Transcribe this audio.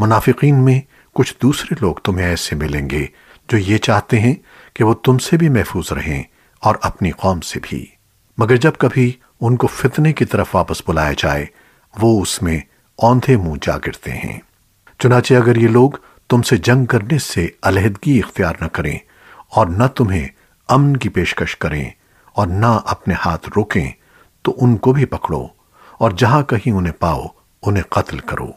मुनाफिकीन में कुछ दूसरे लोग तुम्हें ऐसे मिलेंगे जो ये चाहते हैं कि वो तुमसे भी महफूज रहें और अपनी कौम से भी। मगर जब कभी उनको फितने की तरफ़ वापस बुलाया जाए, वो उसमें औंधे मुँह जा गिरते हैं। चुनाचे अगर ये लोग तुमसे जंग करने से अलहदगी इख्तियार न करें और न तुम्हें अमन की पेशकश करें और न अपने हाथ रोकें तो उनको भी पकड़ो और जहाँ कहीं उन्हें पाओ, उन्हें कत्ल करो।